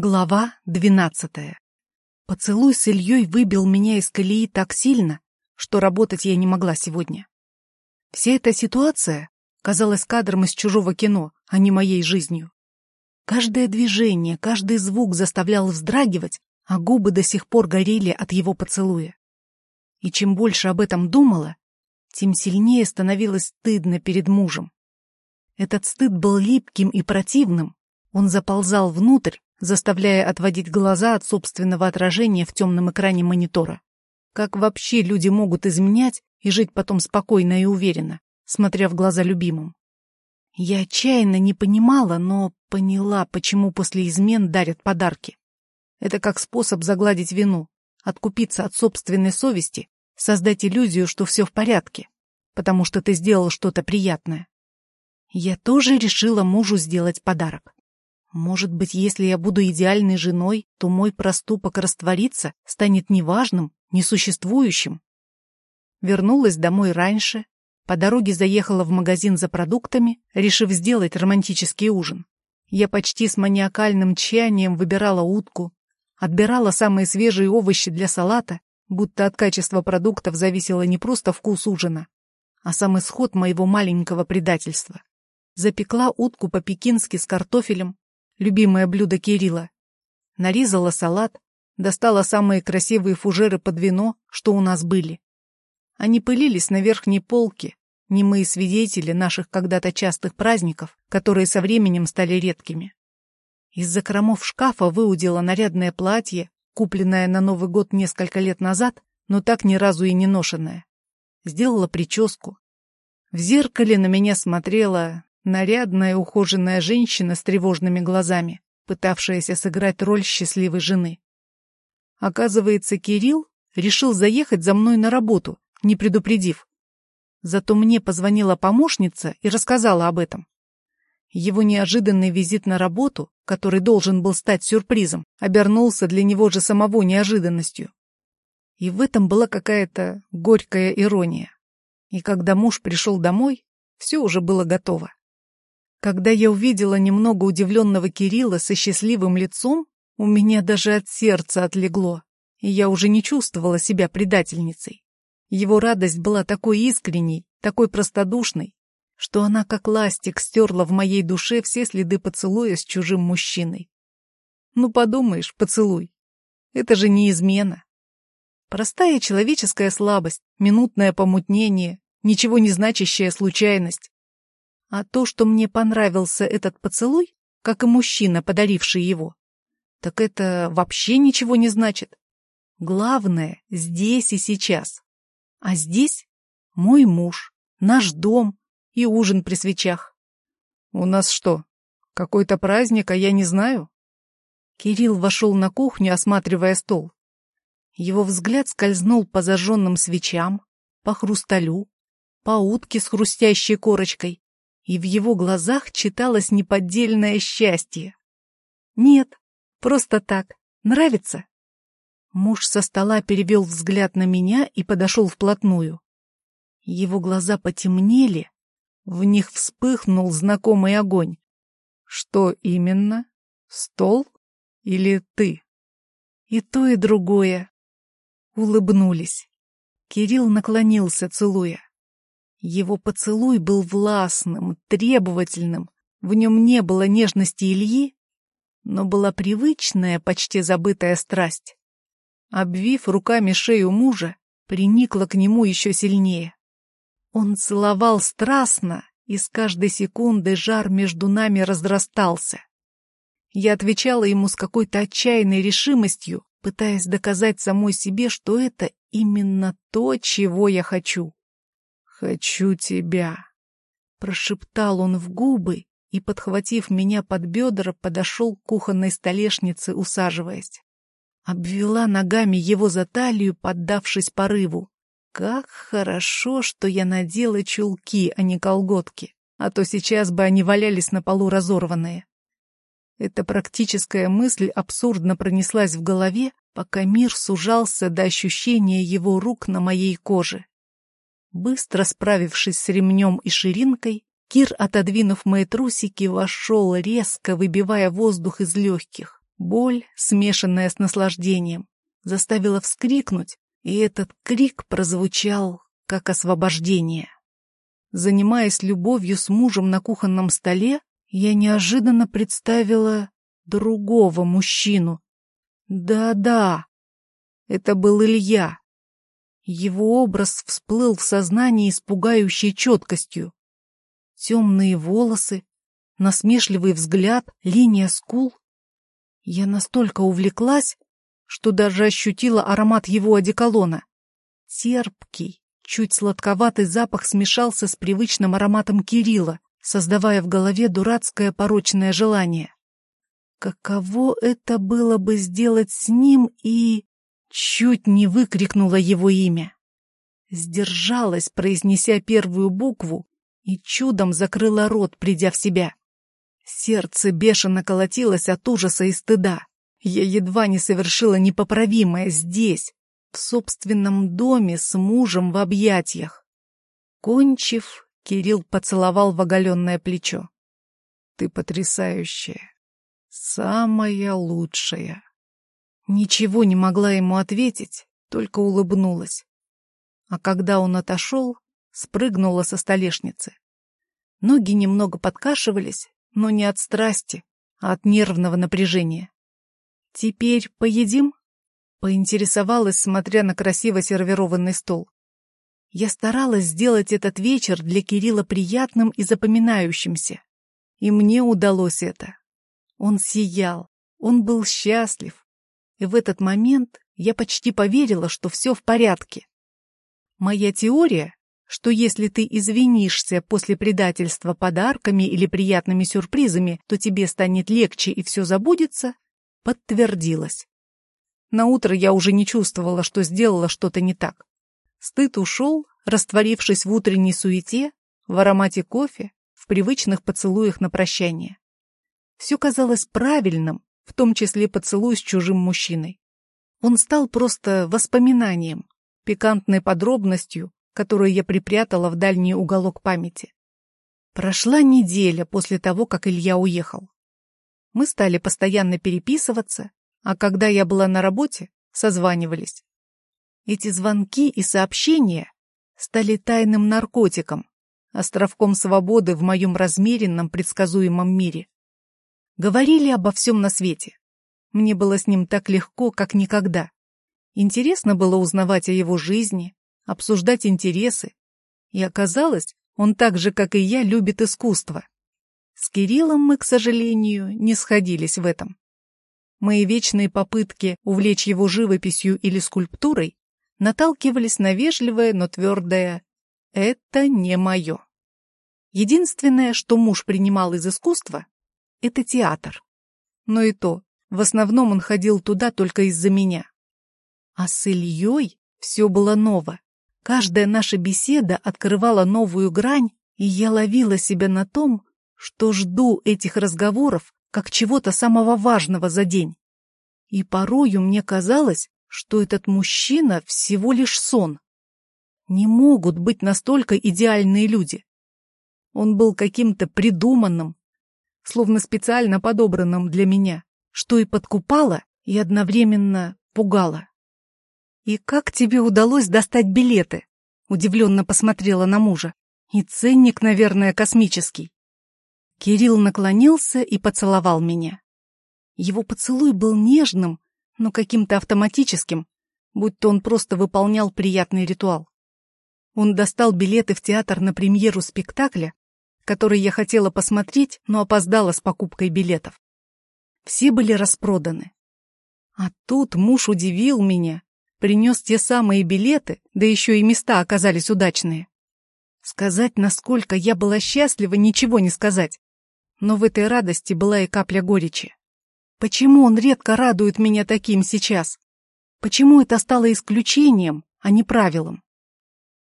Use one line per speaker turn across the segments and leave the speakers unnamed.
Глава двенадцатая. Поцелуй с Ильей выбил меня из колеи так сильно, что работать я не могла сегодня. Вся эта ситуация казалась кадром из чужого кино, а не моей жизнью. Каждое движение, каждый звук заставлял вздрагивать, а губы до сих пор горели от его поцелуя. И чем больше об этом думала, тем сильнее становилось стыдно перед мужем. Этот стыд был липким и противным, он заползал внутрь, заставляя отводить глаза от собственного отражения в темном экране монитора. Как вообще люди могут изменять и жить потом спокойно и уверенно, смотря в глаза любимым? Я отчаянно не понимала, но поняла, почему после измен дарят подарки. Это как способ загладить вину, откупиться от собственной совести, создать иллюзию, что все в порядке, потому что ты сделал что-то приятное. Я тоже решила мужу сделать подарок. Может быть, если я буду идеальной женой, то мой проступок растворится, станет неважным, несуществующим. Вернулась домой раньше, по дороге заехала в магазин за продуктами, решив сделать романтический ужин. Я почти с маниакальным тщанием выбирала утку, отбирала самые свежие овощи для салата, будто от качества продуктов зависело не просто вкус ужина, а сам исход моего маленького предательства. Запекла утку по-пекински с картофелем, любимое блюдо Кирилла. Нарезала салат, достала самые красивые фужеры под вино, что у нас были. Они пылились на верхней полке, немые свидетели наших когда-то частых праздников, которые со временем стали редкими. Из за закромов шкафа выудила нарядное платье, купленное на Новый год несколько лет назад, но так ни разу и не ношенное. Сделала прическу. В зеркале на меня смотрела Нарядная, ухоженная женщина с тревожными глазами, пытавшаяся сыграть роль счастливой жены. Оказывается, Кирилл решил заехать за мной на работу, не предупредив. Зато мне позвонила помощница и рассказала об этом. Его неожиданный визит на работу, который должен был стать сюрпризом, обернулся для него же самого неожиданностью. И в этом была какая-то горькая ирония. И когда муж пришел домой, все уже было готово. Когда я увидела немного удивленного Кирилла со счастливым лицом, у меня даже от сердца отлегло, и я уже не чувствовала себя предательницей. Его радость была такой искренней, такой простодушной, что она как ластик стерла в моей душе все следы поцелуя с чужим мужчиной. Ну, подумаешь, поцелуй. Это же не измена. Простая человеческая слабость, минутное помутнение, ничего не значащая случайность. А то, что мне понравился этот поцелуй, как и мужчина, подаривший его, так это вообще ничего не значит. Главное — здесь и сейчас. А здесь мой муж, наш дом и ужин при свечах. У нас что, какой-то праздник, а я не знаю? Кирилл вошел на кухню, осматривая стол. Его взгляд скользнул по зажженным свечам, по хрусталю, по утке с хрустящей корочкой, и в его глазах читалось неподдельное счастье. «Нет, просто так. Нравится?» Муж со стола перевел взгляд на меня и подошел вплотную. Его глаза потемнели, в них вспыхнул знакомый огонь. «Что именно? Стол или ты?» «И то, и другое». Улыбнулись. Кирилл наклонился, целуя. Его поцелуй был властным, требовательным. В нем не было нежности Ильи, но была привычная, почти забытая страсть. Обвив руками шею мужа, приникла к нему еще сильнее. Он целовал страстно, и с каждой секунды жар между нами разрастался. Я отвечала ему с какой-то отчаянной решимостью, пытаясь доказать самой себе, что это именно то, чего я хочу. «Хочу тебя!» Прошептал он в губы и, подхватив меня под бедра, подошел к кухонной столешнице, усаживаясь. Обвела ногами его за талию, поддавшись порыву. Как хорошо, что я надела чулки, а не колготки, а то сейчас бы они валялись на полу разорванные. Эта практическая мысль абсурдно пронеслась в голове, пока мир сужался до ощущения его рук на моей коже. Быстро справившись с ремнем и ширинкой, Кир, отодвинув мои трусики, вошел резко, выбивая воздух из легких. Боль, смешанная с наслаждением, заставила вскрикнуть, и этот крик прозвучал как освобождение. Занимаясь любовью с мужем на кухонном столе, я неожиданно представила другого мужчину. Да-да, это был Илья. Его образ всплыл в сознании с пугающей четкостью. Темные волосы, насмешливый взгляд, линия скул. Я настолько увлеклась, что даже ощутила аромат его одеколона. Терпкий, чуть сладковатый запах смешался с привычным ароматом Кирилла, создавая в голове дурацкое порочное желание. Каково это было бы сделать с ним и... Чуть не выкрикнула его имя. Сдержалась, произнеся первую букву, и чудом закрыла рот, придя в себя. Сердце бешено колотилось от ужаса и стыда. Я едва не совершила непоправимое здесь, в собственном доме с мужем в объятиях. Кончив, Кирилл поцеловал в оголенное плечо. «Ты потрясающая, самая лучшая». Ничего не могла ему ответить, только улыбнулась. А когда он отошел, спрыгнула со столешницы. Ноги немного подкашивались, но не от страсти, а от нервного напряжения. «Теперь поедим?» — поинтересовалась, смотря на красиво сервированный стол. Я старалась сделать этот вечер для Кирилла приятным и запоминающимся. И мне удалось это. Он сиял, он был счастлив. И в этот момент я почти поверила, что все в порядке. Моя теория, что если ты извинишься после предательства подарками или приятными сюрпризами, то тебе станет легче и все забудется, подтвердилась. На утро я уже не чувствовала, что сделала что-то не так. Стыд ушел, растворившись в утренней суете, в аромате кофе, в привычных поцелуях на прощание. Все казалось правильным, в том числе поцелуй с чужим мужчиной. Он стал просто воспоминанием, пикантной подробностью, которую я припрятала в дальний уголок памяти. Прошла неделя после того, как Илья уехал. Мы стали постоянно переписываться, а когда я была на работе, созванивались. Эти звонки и сообщения стали тайным наркотиком, островком свободы в моем размеренном предсказуемом мире. Говорили обо всем на свете. Мне было с ним так легко, как никогда. Интересно было узнавать о его жизни, обсуждать интересы. И оказалось, он так же, как и я, любит искусство. С Кириллом мы, к сожалению, не сходились в этом. Мои вечные попытки увлечь его живописью или скульптурой наталкивались на вежливое, но твердое «это не мое». Единственное, что муж принимал из искусства, это театр. Но и то, в основном он ходил туда только из-за меня. А с Ильей все было ново. Каждая наша беседа открывала новую грань, и я ловила себя на том, что жду этих разговоров как чего-то самого важного за день. И порою мне казалось, что этот мужчина всего лишь сон. Не могут быть настолько идеальные люди. Он был каким-то придуманным, словно специально подобранным для меня, что и подкупало, и одновременно пугало. «И как тебе удалось достать билеты?» Удивленно посмотрела на мужа. «И ценник, наверное, космический». Кирилл наклонился и поцеловал меня. Его поцелуй был нежным, но каким-то автоматическим, будто он просто выполнял приятный ритуал. Он достал билеты в театр на премьеру спектакля, который я хотела посмотреть, но опоздала с покупкой билетов. Все были распроданы. А тут муж удивил меня, принес те самые билеты, да еще и места оказались удачные. Сказать, насколько я была счастлива, ничего не сказать. Но в этой радости была и капля горечи. Почему он редко радует меня таким сейчас? Почему это стало исключением, а не правилом?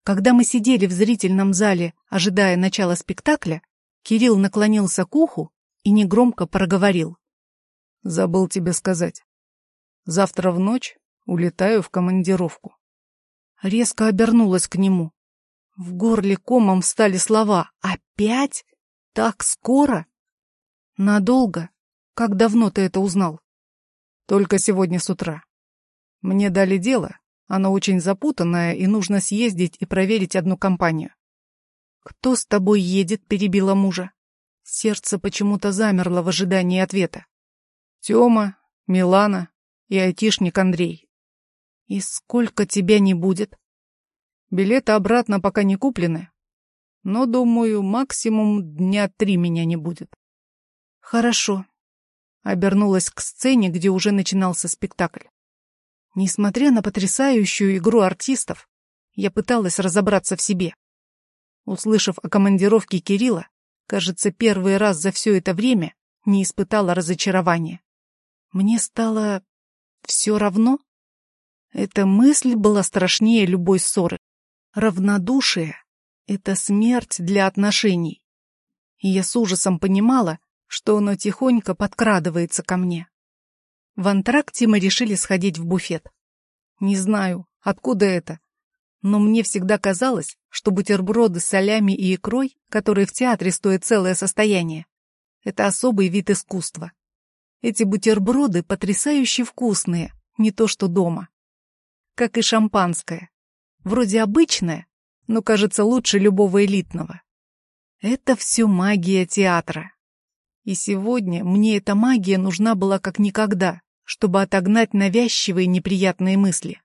Когда мы сидели в зрительном зале, ожидая начала спектакля, Кирилл наклонился к уху и негромко проговорил. «Забыл тебе сказать. Завтра в ночь улетаю в командировку». Резко обернулась к нему. В горле комом встали слова «Опять? Так скоро?» «Надолго?» Как давно ты это узнал?
Только сегодня с утра. Мне дали дело, оно очень запутанное, и нужно съездить и проверить одну компанию.
«Кто с тобой едет?» — перебила мужа. Сердце почему-то замерло в ожидании ответа.
Тёма, Милана и айтишник Андрей.
«И сколько тебя не будет?»
Билеты обратно пока не куплены, но, думаю, максимум дня три меня не будет.
Хорошо. Обернулась к сцене, где уже начинался спектакль. Несмотря на потрясающую игру артистов, я пыталась разобраться в себе. Услышав о командировке Кирилла, кажется, первый раз за все это время не испытала разочарования. Мне стало все равно. Эта мысль была страшнее любой ссоры. Равнодушие — это смерть для отношений. И я с ужасом понимала, что оно тихонько подкрадывается ко мне. В антракте мы решили сходить в буфет. Не знаю, откуда это, но мне всегда казалось, что бутерброды с солями и икрой, которые в театре стоят целое состояние, это особый вид искусства. Эти бутерброды потрясающе вкусные, не то что дома. Как и шампанское. Вроде обычное, но кажется лучше любого элитного. Это все магия театра. И сегодня мне эта магия нужна была как никогда, чтобы отогнать навязчивые неприятные мысли.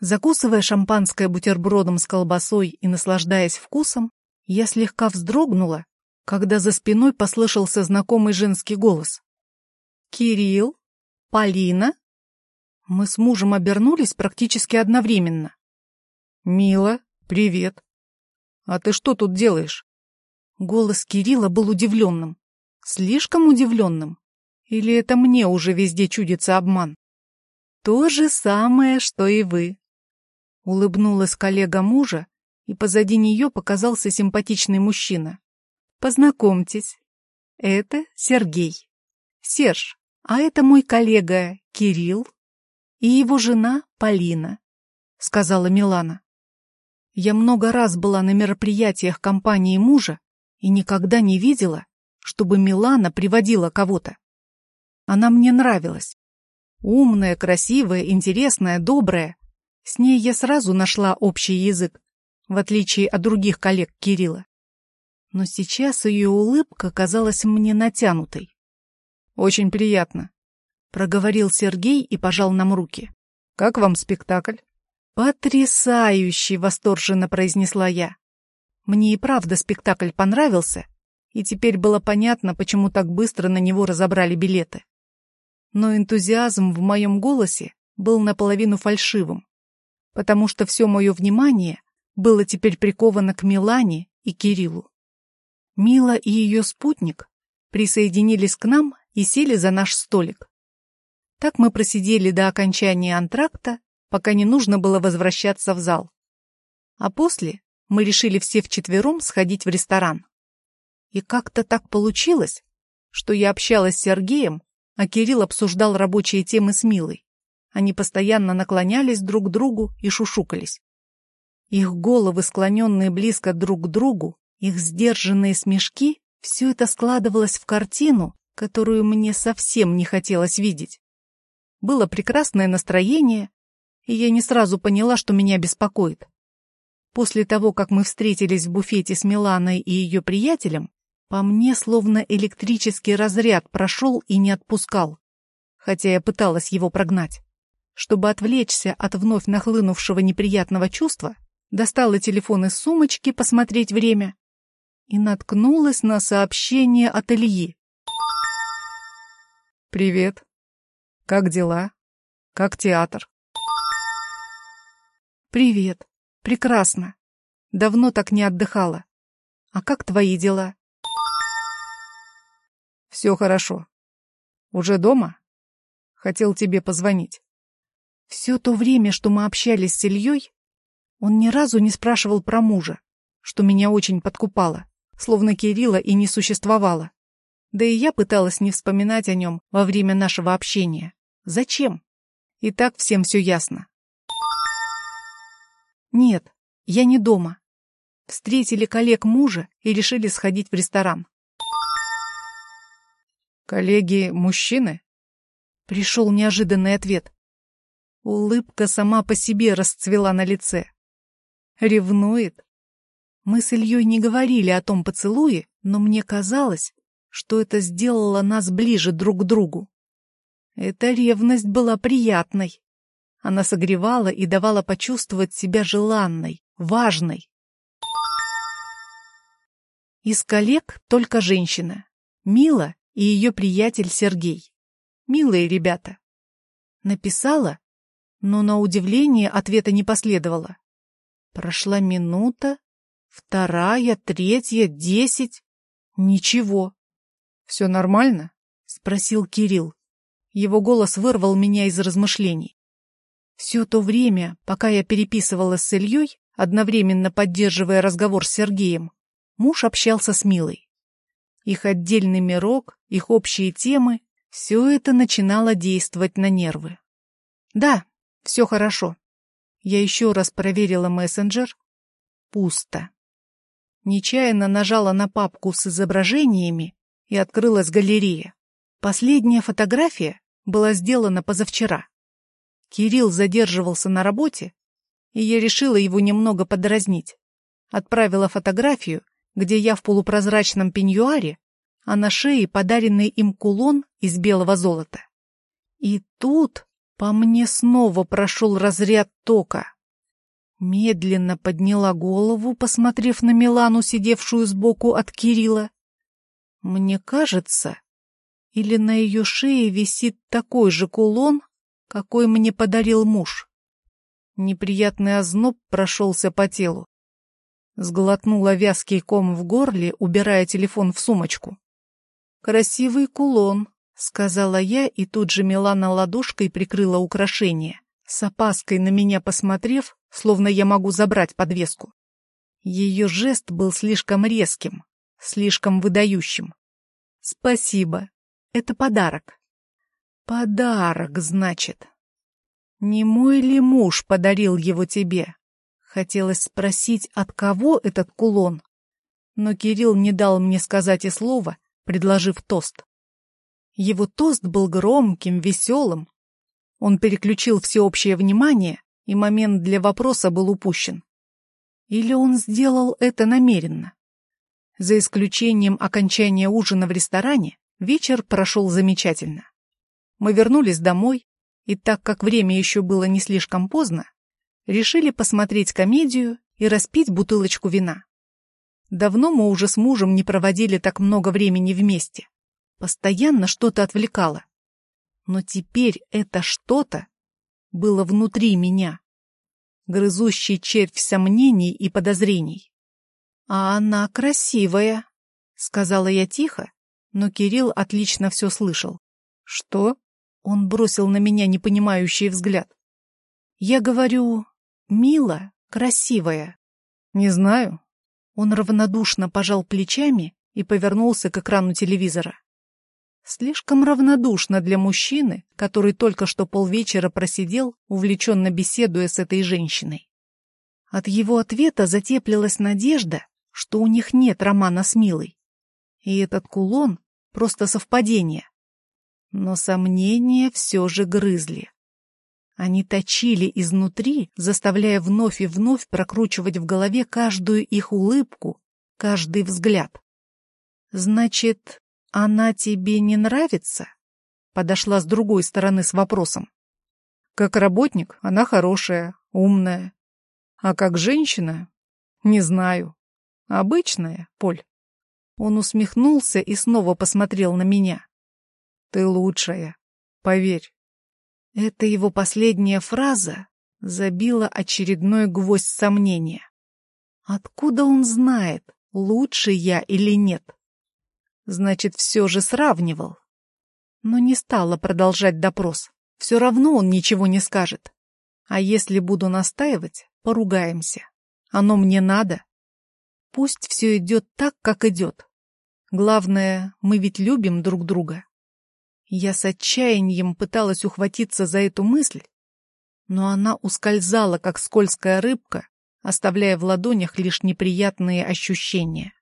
Закусывая шампанское бутербродом с колбасой и наслаждаясь вкусом, я слегка вздрогнула, когда за спиной послышался знакомый женский голос. «Кирилл? Полина?» Мы с мужем обернулись практически одновременно.
«Мила, привет. А ты что тут делаешь?»
Голос Кирилла был удивленным. Слишком удивленным? Или это мне уже везде чудится обман? То же самое, что и вы. Улыбнулась коллега мужа, и позади нее показался симпатичный мужчина. Познакомьтесь, это Сергей. Серж, а это мой коллега Кирилл и его жена Полина, сказала Милана. Я много раз была на мероприятиях компании мужа и никогда не видела, чтобы Милана приводила кого-то. Она мне нравилась. Умная, красивая, интересная, добрая. С ней я сразу нашла общий язык, в отличие от других коллег Кирилла. Но сейчас ее улыбка казалась мне натянутой.
«Очень приятно», —
проговорил Сергей и пожал нам руки.
«Как вам спектакль?»
«Потрясающий!» — восторженно произнесла я. Мне и правда спектакль понравился, и теперь было понятно, почему так быстро на него разобрали билеты. Но энтузиазм в моем голосе был наполовину фальшивым, потому что все мое внимание было теперь приковано к Милане и Кириллу. Мила и ее спутник присоединились к нам и сели за наш столик. Так мы просидели до окончания антракта, пока не нужно было возвращаться в зал. А после мы решили все вчетвером сходить в ресторан. И как-то так получилось, что я общалась с Сергеем, а Кирилл обсуждал рабочие темы с Милой. Они постоянно наклонялись друг к другу и шушукались. Их головы, склоненные близко друг к другу, их сдержанные смешки — все это складывалось в картину, которую мне совсем не хотелось видеть. Было прекрасное настроение, и я не сразу поняла, что меня беспокоит. После того, как мы встретились в буфете с Миланой и ее приятелем, по мне словно электрический разряд прошел и не отпускал, хотя я пыталась его прогнать. Чтобы отвлечься от вновь нахлынувшего неприятного чувства, достала телефон из сумочки посмотреть время и наткнулась на сообщение от Ильи.
«Привет. Как дела? Как театр?»
«Привет. Прекрасно. Давно так не отдыхала. А как твои дела?»
Все хорошо. Уже дома? Хотел тебе позвонить.
Все то время, что мы общались с Ильей, он ни разу не спрашивал про мужа, что меня очень подкупало, словно Кирилла и не существовало. Да и я пыталась не вспоминать о нем во время нашего общения. Зачем? И так всем все ясно. Нет, я не дома. Встретили коллег мужа и решили сходить в ресторан.
Коллеги мужчины?
Пришел неожиданный ответ. Улыбка сама по себе расцвела на лице. Ревнует? Мы с Ильей не говорили о том поцелуе, но мне казалось, что это сделало нас ближе друг к другу. Эта ревность была приятной. Она согревала и давала почувствовать себя желанной, важной. Из коллег только женщина. Мила и ее приятель Сергей. Милые ребята. Написала, но на удивление ответа не последовало. Прошла минута, вторая, третья, десять. Ничего. «Все нормально?» — спросил Кирилл. Его голос вырвал меня из размышлений. Все то время, пока я переписывалась с Ильей, одновременно поддерживая разговор с Сергеем, муж общался с Милой. Их отдельный мирок, их общие темы — все это начинало действовать на нервы. Да, все хорошо. Я еще раз проверила мессенджер. Пусто. Нечаянно нажала на папку с изображениями и открылась галерея. Последняя фотография была сделана позавчера. Кирилл задерживался на работе, и я решила его немного подразнить. Отправила фотографию, где я в полупрозрачном пеньюаре, а на шее подаренный им кулон из белого золота. И тут по мне снова прошел разряд тока. Медленно подняла голову, посмотрев на Милану, сидевшую сбоку от Кирилла. Мне кажется, или на ее шее висит такой же кулон, какой мне подарил муж. Неприятный озноб прошелся по телу. Сглотнула вязкий ком в горле, убирая телефон в сумочку. «Красивый кулон», — сказала я, и тут же Милана ладошкой прикрыла украшение, с опаской на меня посмотрев, словно я могу забрать подвеску. Ее жест был слишком резким, слишком выдающим. Спасибо. Это подарок. Подарок, значит. Не мой ли муж подарил его тебе? Хотелось спросить, от кого этот кулон, но Кирилл не дал мне сказать и слова, предложив тост. Его тост был громким, веселым. Он переключил всеобщее внимание, и момент для вопроса был упущен. Или он сделал это намеренно? За исключением окончания ужина в ресторане, вечер прошел замечательно. Мы вернулись домой, и так как время еще было не слишком поздно, решили посмотреть комедию и распить бутылочку вина. Давно мы уже с мужем не проводили так много времени вместе. Постоянно что-то отвлекало. Но теперь это что-то было внутри меня. Грызущий червь сомнений и подозрений. «А она красивая», — сказала я тихо, но Кирилл отлично все слышал. «Что?» — он бросил на меня непонимающий взгляд. «Я говорю, мила, красивая». «Не знаю». Он равнодушно пожал плечами и повернулся к экрану телевизора. Слишком равнодушно для мужчины, который только что полвечера просидел, увлеченно беседуя с этой женщиной. От его ответа затеплилась надежда, что у них нет романа с Милой. И этот кулон — просто совпадение. Но сомнения все же грызли. Они точили изнутри, заставляя вновь и вновь прокручивать в голове каждую их улыбку, каждый взгляд. «Значит, она тебе не нравится?» Подошла с другой стороны с вопросом. «Как работник она хорошая, умная. А как женщина? Не знаю. Обычная, Поль. Он усмехнулся и снова посмотрел на меня. Ты лучшая, поверь. Это его последняя фраза забила очередной гвоздь сомнения. Откуда он знает, лучше я или нет? Значит, все же сравнивал. Но не стала продолжать допрос. Все равно он ничего не скажет. А если буду настаивать, поругаемся. Оно мне надо. Пусть все идет так, как идет. Главное, мы ведь любим друг друга. Я с отчаянием пыталась ухватиться за эту мысль, но она ускользала, как скользкая рыбка, оставляя в ладонях лишь неприятные ощущения.